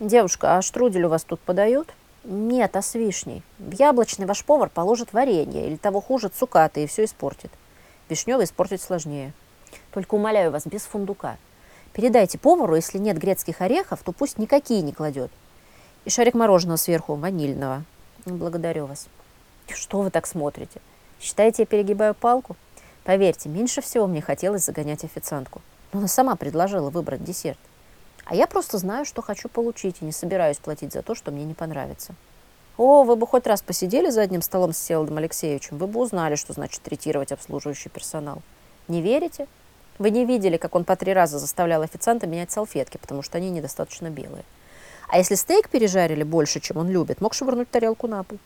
Девушка, а штрудель у вас тут подают? Нет, а с вишней. В яблочный ваш повар положит варенье, или того хуже цукаты, и все испортит. Вишневый испортить сложнее. Только умоляю вас, без фундука. Передайте повару, если нет грецких орехов, то пусть никакие не кладет. И шарик мороженого сверху, ванильного. Благодарю вас. Что вы так смотрите? Считаете, я перегибаю палку? Поверьте, меньше всего мне хотелось загонять официантку. Но она сама предложила выбрать десерт. А я просто знаю, что хочу получить, и не собираюсь платить за то, что мне не понравится. О, вы бы хоть раз посидели за одним столом с Селдом Алексеевичем, вы бы узнали, что значит третировать обслуживающий персонал. Не верите? Вы не видели, как он по три раза заставлял официанта менять салфетки, потому что они недостаточно белые. А если стейк пережарили больше, чем он любит, мог швырнуть тарелку на пол.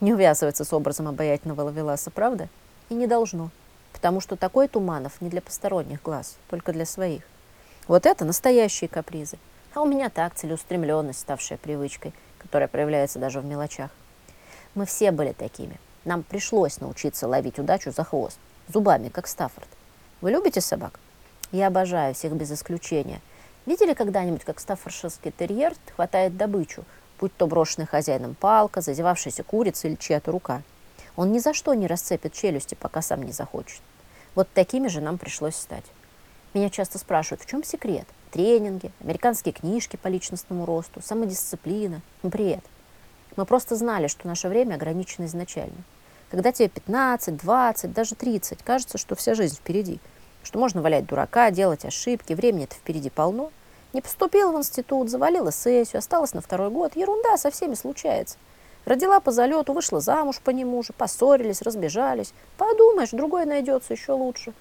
Не увязывается с образом обаятельного ловеласа, правда? И не должно. Потому что такой Туманов не для посторонних глаз, только для своих. Вот это настоящие капризы. А у меня так, целеустремленность, ставшая привычкой, которая проявляется даже в мелочах. Мы все были такими. Нам пришлось научиться ловить удачу за хвост, зубами, как Стаффорд. Вы любите собак? Я обожаю всех без исключения. Видели когда-нибудь, как стаффордширский терьер хватает добычу, будь то брошенный хозяином палка, зазевавшаяся курица или чья-то рука? Он ни за что не расцепит челюсти, пока сам не захочет. Вот такими же нам пришлось стать. Меня часто спрашивают, в чем секрет? Тренинги, американские книжки по личностному росту, самодисциплина, бред. Мы просто знали, что наше время ограничено изначально. Когда тебе 15, 20, даже 30, кажется, что вся жизнь впереди, что можно валять дурака, делать ошибки, времени-то впереди полно. Не поступила в институт, завалила сессию, осталась на второй год. Ерунда со всеми случается. Родила по залету, вышла замуж по нему же, поссорились, разбежались. Подумаешь, другой найдется еще лучше.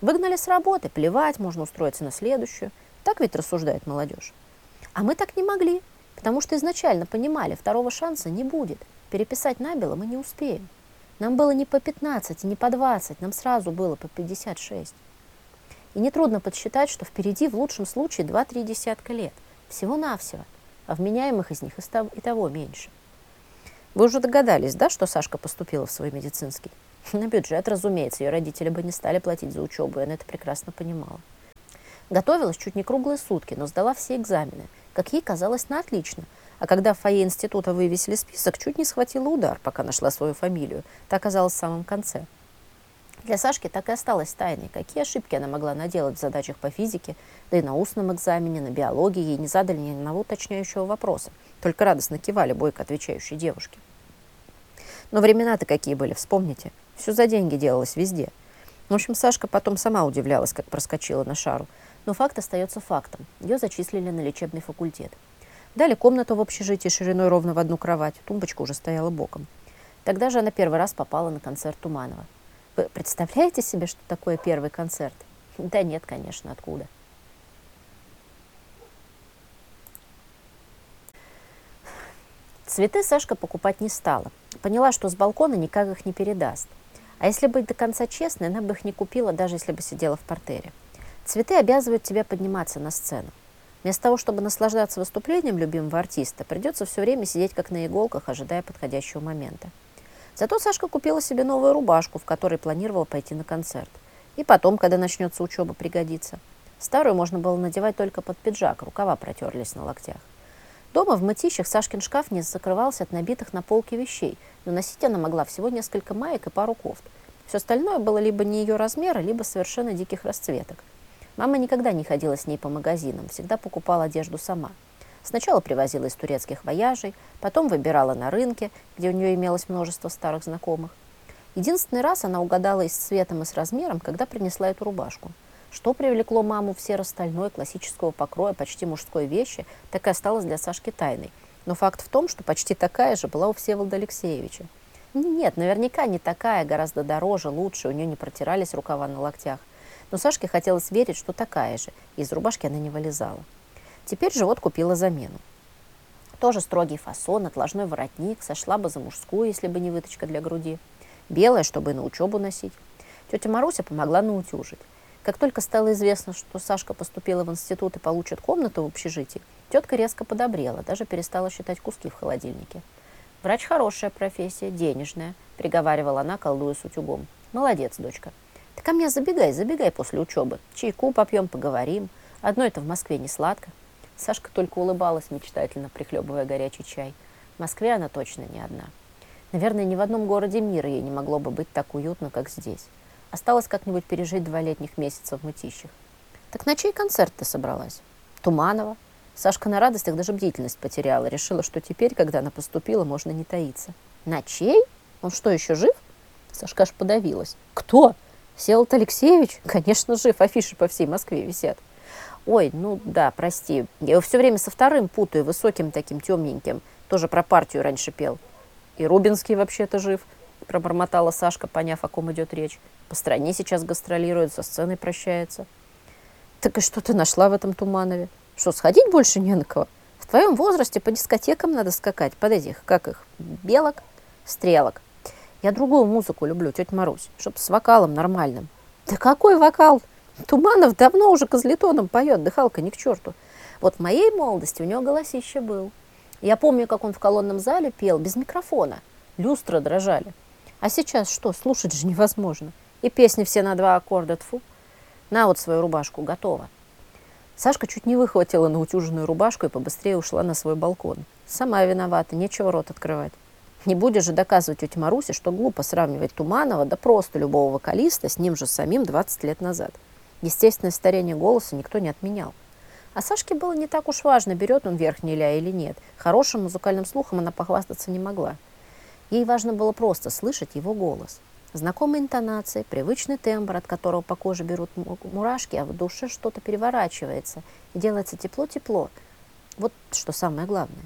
Выгнали с работы, плевать, можно устроиться на следующую. Так ведь рассуждает молодежь. А мы так не могли, потому что изначально понимали, второго шанса не будет. Переписать набело мы не успеем. Нам было не по 15, не по 20, нам сразу было по 56. И нетрудно подсчитать, что впереди в лучшем случае 2-3 десятка лет. Всего-навсего. А вменяемых из них и того меньше. Вы уже догадались, да, что Сашка поступила в свой медицинский? На бюджет, разумеется, ее родители бы не стали платить за учебу, и она это прекрасно понимала. Готовилась чуть не круглые сутки, но сдала все экзамены, как ей казалось, на отлично. А когда в фойе института вывесили список, чуть не схватила удар, пока нашла свою фамилию. Так оказалось в самом конце. Для Сашки так и осталось тайной, какие ошибки она могла наделать в задачах по физике, да и на устном экзамене, на биологии ей не задали ни одного уточняющего вопроса, только радостно кивали бойко отвечающей девушке. Но времена-то какие были, вспомните. Все за деньги делалось везде. В общем, Сашка потом сама удивлялась, как проскочила на шару. Но факт остается фактом. Ее зачислили на лечебный факультет. Дали комнату в общежитии шириной ровно в одну кровать. Тумбочка уже стояла боком. Тогда же она первый раз попала на концерт Туманова. Вы представляете себе, что такое первый концерт? Да нет, конечно, откуда. Цветы Сашка покупать не стала. Поняла, что с балкона никак их не передаст. А если быть до конца честной, она бы их не купила, даже если бы сидела в портере. Цветы обязывают тебя подниматься на сцену. Вместо того, чтобы наслаждаться выступлением любимого артиста, придется все время сидеть как на иголках, ожидая подходящего момента. Зато Сашка купила себе новую рубашку, в которой планировала пойти на концерт. И потом, когда начнется учеба, пригодится. Старую можно было надевать только под пиджак, рукава протерлись на локтях. Дома в мытищах Сашкин шкаф не закрывался от набитых на полке вещей, но носить она могла всего несколько маек и пару кофт. Все остальное было либо не ее размера, либо совершенно диких расцветок. Мама никогда не ходила с ней по магазинам, всегда покупала одежду сама. Сначала привозила из турецких вояжей, потом выбирала на рынке, где у нее имелось множество старых знакомых. Единственный раз она угадала и с цветом, и с размером, когда принесла эту рубашку. Что привлекло маму в серо-стальной классического покроя почти мужской вещи, так и осталось для Сашки тайной. Но факт в том, что почти такая же была у Всеволода Алексеевича. Нет, наверняка не такая, гораздо дороже, лучше, у нее не протирались рукава на локтях. Но Сашке хотелось верить, что такая же, и из рубашки она не вылезала. Теперь же вот купила замену. Тоже строгий фасон, отложной воротник, сошла бы за мужскую, если бы не выточка для груди. Белая, чтобы и на учебу носить. Тетя Маруся помогла наутюжить. Как только стало известно, что Сашка поступила в институт и получит комнату в общежитии, тетка резко подобрела, даже перестала считать куски в холодильнике. «Врач хорошая профессия, денежная», – приговаривала она, колдуя с утюгом. «Молодец, дочка. Ты ко мне забегай, забегай после учебы. Чайку попьем, поговорим. Одно это в Москве не сладко. Сашка только улыбалась мечтательно, прихлебывая горячий чай. В Москве она точно не одна. Наверное, ни в одном городе мира ей не могло бы быть так уютно, как здесь. Осталось как-нибудь пережить два летних месяца в мытищах. Так на чей концерт ты собралась? Туманова? Сашка на радостях даже бдительность потеряла. Решила, что теперь, когда она поступила, можно не таиться. На чей? Он что, еще жив? Сашка аж подавилась. Кто? Всеволод Алексеевич? Конечно, жив. Афиши по всей Москве висят. Ой, ну да, прости. Я его все время со вторым путаю, высоким таким, темненьким. Тоже про партию раньше пел. И Рубинский вообще-то жив, пробормотала Сашка, поняв, о ком идет речь. По стране сейчас гастролирует, со сценой прощается. Так и что ты нашла в этом Туманове? Что, сходить больше не на кого? В твоем возрасте по дискотекам надо скакать, под этих, как их, белок, стрелок. Я другую музыку люблю, тетя Марусь, чтоб с вокалом нормальным. Да какой вокал? Туманов давно уже козлетоном поет, дыхалка ни к черту. Вот в моей молодости у него голосище был. Я помню, как он в колонном зале пел без микрофона. Люстры дрожали. А сейчас что, слушать же невозможно. И песни все на два аккорда, тфу. На вот свою рубашку, готово. Сашка чуть не выхватила наутюженную рубашку и побыстрее ушла на свой балкон. Сама виновата, нечего рот открывать. Не будешь же доказывать тете Марусе, что глупо сравнивать Туманова, да просто любого вокалиста с ним же самим 20 лет назад. Естественное старение голоса никто не отменял. А Сашке было не так уж важно, берет он верхний ля или нет. Хорошим музыкальным слухом она похвастаться не могла. Ей важно было просто слышать его голос. Знакомые интонации, привычный тембр, от которого по коже берут мурашки, а в душе что-то переворачивается и делается тепло-тепло. Вот что самое главное.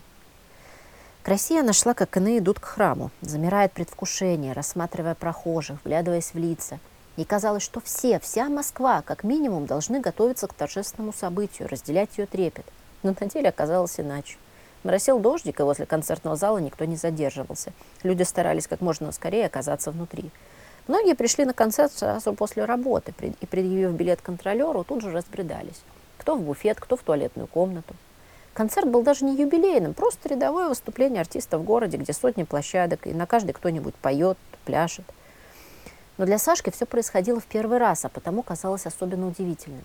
К России она шла, как иные идут к храму, замирает предвкушение, рассматривая прохожих, вглядываясь в лица. Ей казалось, что все, вся Москва, как минимум, должны готовиться к торжественному событию, разделять ее трепет. Но на деле оказалось иначе. Моросил дождик, и возле концертного зала никто не задерживался. Люди старались как можно скорее оказаться внутри. Многие пришли на концерт сразу после работы и, предъявив билет контролеру, тут же разбредались. Кто в буфет, кто в туалетную комнату. Концерт был даже не юбилейным, просто рядовое выступление артиста в городе, где сотни площадок, и на каждой кто-нибудь поет, пляшет. Но для Сашки все происходило в первый раз, а потому казалось особенно удивительным.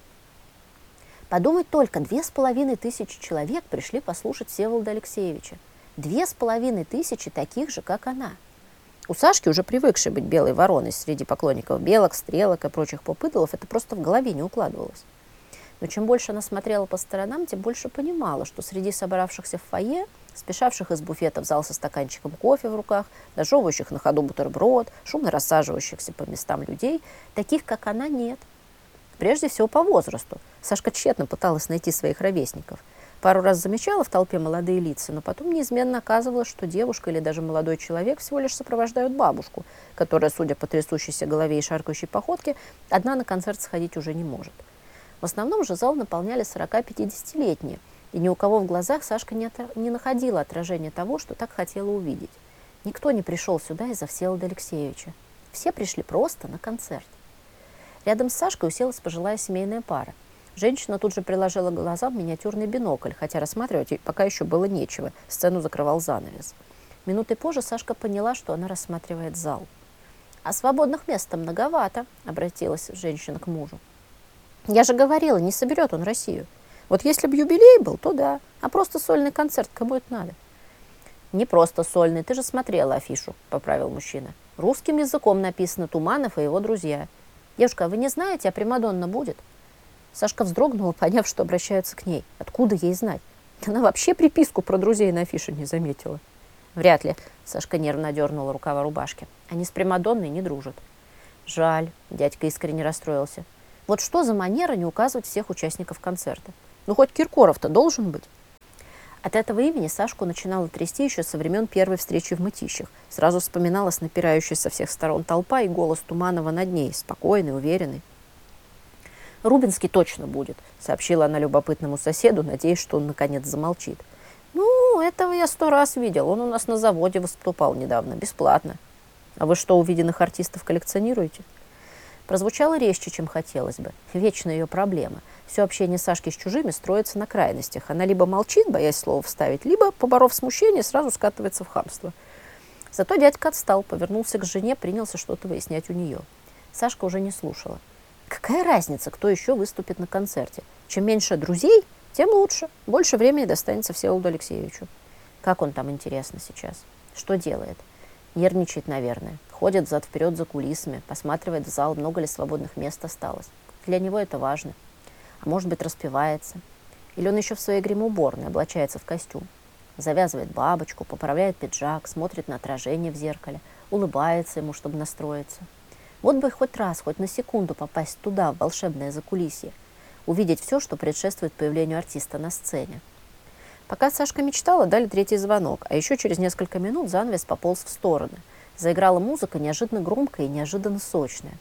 Подумать только, две с половиной тысячи человек пришли послушать Всеволода Алексеевича. Две с половиной тысячи таких же, как она – у Сашки, уже привыкшей быть белой вороной среди поклонников белок, стрелок и прочих поп-идолов, это просто в голове не укладывалось. Но чем больше она смотрела по сторонам, тем больше понимала, что среди собравшихся в фойе, спешавших из буфета в зал со стаканчиком кофе в руках, дожевывающих на ходу бутерброд, шумно рассаживающихся по местам людей, таких, как она, нет. Прежде всего по возрасту. Сашка тщетно пыталась найти своих ровесников – Пару раз замечала в толпе молодые лица, но потом неизменно оказывалось, что девушка или даже молодой человек всего лишь сопровождают бабушку, которая, судя по трясущейся голове и шаркающей походке, одна на концерт сходить уже не может. В основном же зал наполняли 40-50-летние, и ни у кого в глазах Сашка не, от... не находила отражения того, что так хотела увидеть. Никто не пришел сюда из-за Всеволода Алексеевича. Все пришли просто на концерт. Рядом с Сашкой уселась пожилая семейная пара – Женщина тут же приложила глазам миниатюрный бинокль, хотя рассматривать пока еще было нечего. Сцену закрывал занавес. Минутой позже Сашка поняла, что она рассматривает зал. «А свободных мест там многовато», — обратилась женщина к мужу. «Я же говорила, не соберет он Россию. Вот если бы юбилей был, то да. А просто сольный концерт, кому это надо?» «Не просто сольный, ты же смотрела афишу», — поправил мужчина. «Русским языком написано Туманов и его друзья. Девушка, а вы не знаете, а Примадонна будет?» Сашка вздрогнула, поняв, что обращаются к ней. Откуда ей знать? Она вообще приписку про друзей на афише не заметила. Вряд ли. Сашка нервно дернула рукава рубашки. Они с Примадонной не дружат. Жаль. Дядька искренне расстроился. Вот что за манера не указывать всех участников концерта? Ну, хоть Киркоров-то должен быть. От этого имени Сашку начинала трясти еще со времен первой встречи в Мытищах. Сразу вспоминалась напирающая со всех сторон толпа и голос Туманова над ней, спокойный, уверенный. Рубинский точно будет, сообщила она любопытному соседу, надеясь, что он наконец замолчит. Ну, этого я сто раз видел. Он у нас на заводе выступал недавно, бесплатно. А вы что, увиденных артистов коллекционируете? Прозвучало резче, чем хотелось бы. Вечно ее проблема. Все общение Сашки с чужими строится на крайностях. Она либо молчит, боясь слова вставить, либо, поборов смущение, сразу скатывается в хамство. Зато дядька отстал, повернулся к жене, принялся что-то выяснять у нее. Сашка уже не слушала. Какая разница, кто еще выступит на концерте? Чем меньше друзей, Тем лучше. Больше времени достанется Всеволоду Алексеевичу. Как он там, интересно, сейчас? Что делает? Нервничает, наверное. Ходит взад-вперед за кулисами, посматривает в зал, много ли свободных мест осталось. Для него это важно. А может быть, распевается. Или он еще в своей гримуборной облачается в костюм. Завязывает бабочку, поправляет пиджак, смотрит на отражение в зеркале, улыбается ему, чтобы настроиться. Вот бы хоть раз, хоть на секунду попасть туда, в волшебное закулисье, увидеть все, что предшествует появлению артиста на сцене. Пока Сашка мечтала, дали третий звонок, а еще через несколько минут занавес пополз в стороны. Заиграла музыка неожиданно громкая и неожиданно сочная.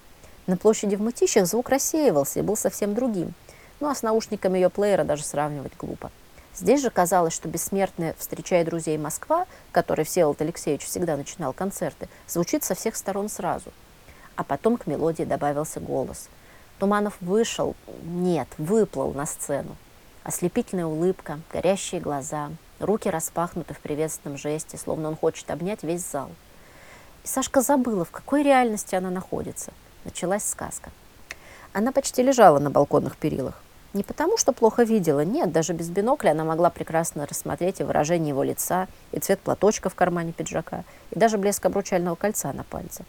На площади в Мытищах звук рассеивался и был совсем другим. Ну а с наушниками ее плеера даже сравнивать глупо. Здесь же казалось, что бессмертная «Встречая друзей Москва», которой Всеволод Алексеевич всегда начинал концерты, звучит со всех сторон сразу. А потом к мелодии добавился голос. Туманов вышел, нет, выплыл на сцену. Ослепительная улыбка, горящие глаза, руки распахнуты в приветственном жесте, словно он хочет обнять весь зал. И Сашка забыла, в какой реальности она находится. Началась сказка. Она почти лежала на балконных перилах. Не потому, что плохо видела, нет, даже без бинокля она могла прекрасно рассмотреть и выражение его лица, и цвет платочка в кармане пиджака, и даже блеск обручального кольца на пальце.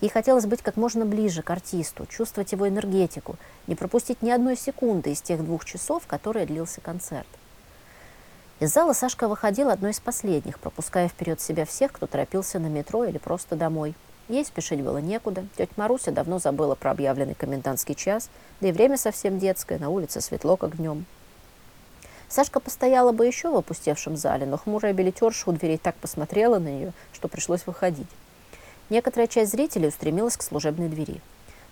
Ей хотелось быть как можно ближе к артисту, чувствовать его энергетику, не пропустить ни одной секунды из тех двух часов, которые длился концерт. Из зала Сашка выходила одной из последних, пропуская вперед себя всех, кто торопился на метро или просто домой. Ей спешить было некуда. Тетя Маруся давно забыла про объявленный комендантский час, да и время совсем детское, на улице светло, как днем. Сашка постояла бы еще в опустевшем зале, но хмурая билетерша у дверей так посмотрела на нее, что пришлось выходить. Некоторая часть зрителей устремилась к служебной двери.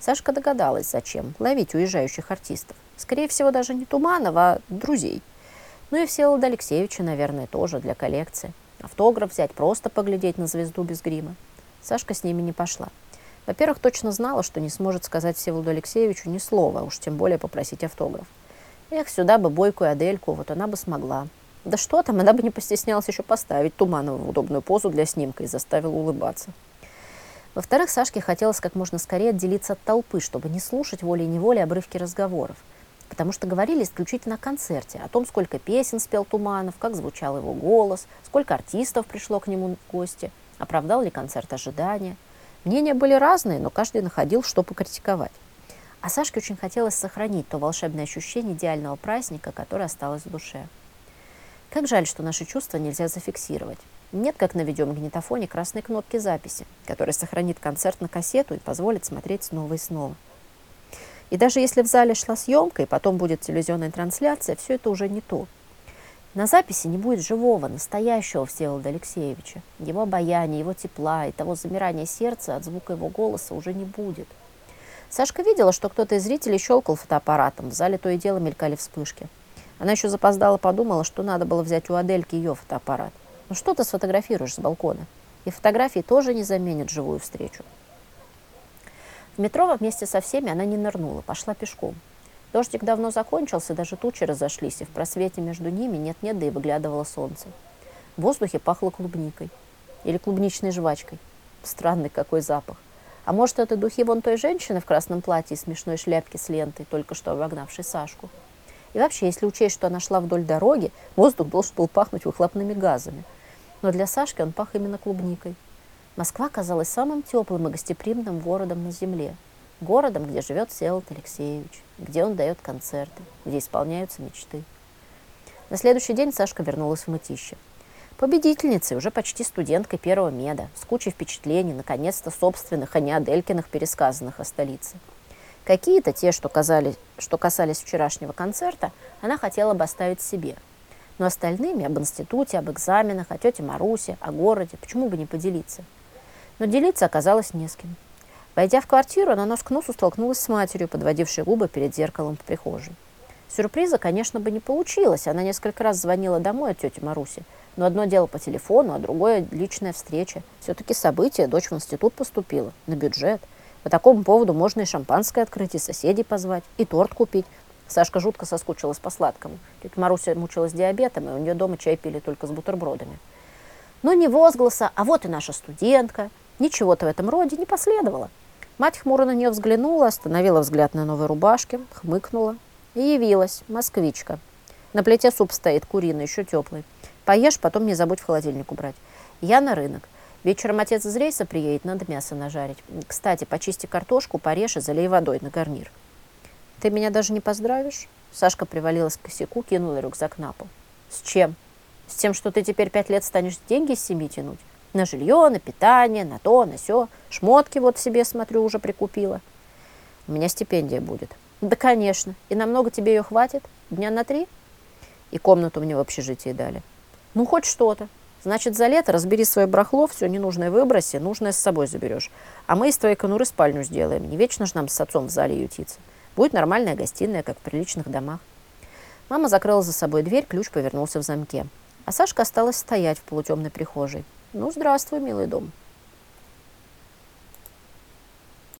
Сашка догадалась, зачем ловить уезжающих артистов. Скорее всего, даже не Туманова, а друзей. Ну и Всеволода Алексеевича, наверное, тоже для коллекции. Автограф взять, просто поглядеть на звезду без грима. Сашка с ними не пошла. Во-первых, точно знала, что не сможет сказать Всеволоду Алексеевичу ни слова, уж тем более попросить автограф. Эх, сюда бы Бойку и Адельку, вот она бы смогла. Да что там, она бы не постеснялась еще поставить Туманова в удобную позу для снимка и заставила улыбаться. Во-вторых, Сашке хотелось как можно скорее отделиться от толпы, чтобы не слушать волей-неволей обрывки разговоров. Потому что говорили исключительно о концерте, о том, сколько песен спел Туманов, как звучал его голос, сколько артистов пришло к нему в гости, оправдал ли концерт ожидания. Мнения были разные, но каждый находил, что покритиковать. А Сашке очень хотелось сохранить то волшебное ощущение идеального праздника, которое осталось в душе. Как жаль, что наши чувства нельзя зафиксировать. Нет, как на видеомагнитофоне, красной кнопки записи, которая сохранит концерт на кассету и позволит смотреть снова и снова. И даже если в зале шла съемка, и потом будет телевизионная трансляция, все это уже не то. На записи не будет живого, настоящего Всеволода Алексеевича. Его обаяния, его тепла и того замирания сердца от звука его голоса уже не будет. Сашка видела, что кто-то из зрителей щелкал фотоаппаратом. В зале то и дело мелькали вспышки. Она еще запоздала подумала, что надо было взять у Адельки ее фотоаппарат. Ну что ты сфотографируешь с балкона? И фотографии тоже не заменят живую встречу. В метро вместе со всеми она не нырнула, пошла пешком. Дождик давно закончился, даже тучи разошлись, и в просвете между ними нет-нет, да и выглядывало солнце. В воздухе пахло клубникой или клубничной жвачкой. Странный какой запах. А может, это духи вон той женщины в красном платье и смешной шляпке с лентой, только что обогнавшей Сашку? И вообще, если учесть, что она шла вдоль дороги, воздух должен был пахнуть выхлопными газами – но для Сашки он пах именно клубникой. Москва казалась самым теплым и гостеприимным городом на земле. Городом, где живет Всеволод Алексеевич, где он дает концерты, где исполняются мечты. На следующий день Сашка вернулась в Мытище. Победительницей, уже почти студенткой первого меда, с кучей впечатлений, наконец-то собственных, а не Аделькиных, пересказанных о столице. Какие-то те, что, казались, что касались вчерашнего концерта, она хотела бы оставить себе – но остальными об институте, об экзаменах, о тете Марусе, о городе, почему бы не поделиться? Но делиться оказалось не с кем. Войдя в квартиру, она нос к носу столкнулась с матерью, подводившей губы перед зеркалом в прихожей. Сюрприза, конечно, бы не получилось. Она несколько раз звонила домой от тети Маруси. Но одно дело по телефону, а другое – личная встреча. Все-таки событие, дочь в институт поступила, на бюджет. По такому поводу можно и шампанское открыть, и соседей позвать, и торт купить. Сашка жутко соскучилась по сладкому. Тетя Маруся мучилась диабетом, и у нее дома чай пили только с бутербродами. Но ни возгласа, а вот и наша студентка. Ничего-то в этом роде не последовало. Мать хмуро на нее взглянула, остановила взгляд на новой рубашке, хмыкнула и явилась, москвичка. На плите суп стоит, куриный, еще теплый. Поешь, потом не забудь в холодильник убрать. Я на рынок. Вечером отец из рейса приедет, надо мясо нажарить. Кстати, почисти картошку, порежь и залей водой на гарнир. Ты меня даже не поздравишь? Сашка привалилась к косяку, кинула рюкзак на пол. С чем? С тем, что ты теперь пять лет станешь деньги из семьи тянуть? На жилье, на питание, на то, на все. Шмотки вот себе, смотрю, уже прикупила. У меня стипендия будет. Да, конечно. И намного тебе ее хватит? Дня на три? И комнату мне в общежитии дали. Ну, хоть что-то. Значит, за лето разбери свое брахло, все ненужное выброси, нужное с собой заберешь. А мы из твоей конуры спальню сделаем. Не вечно же нам с отцом в зале ютиться. Будет нормальная гостиная, как в приличных домах. Мама закрыла за собой дверь, ключ повернулся в замке. А Сашка осталась стоять в полутемной прихожей. Ну, здравствуй, милый дом.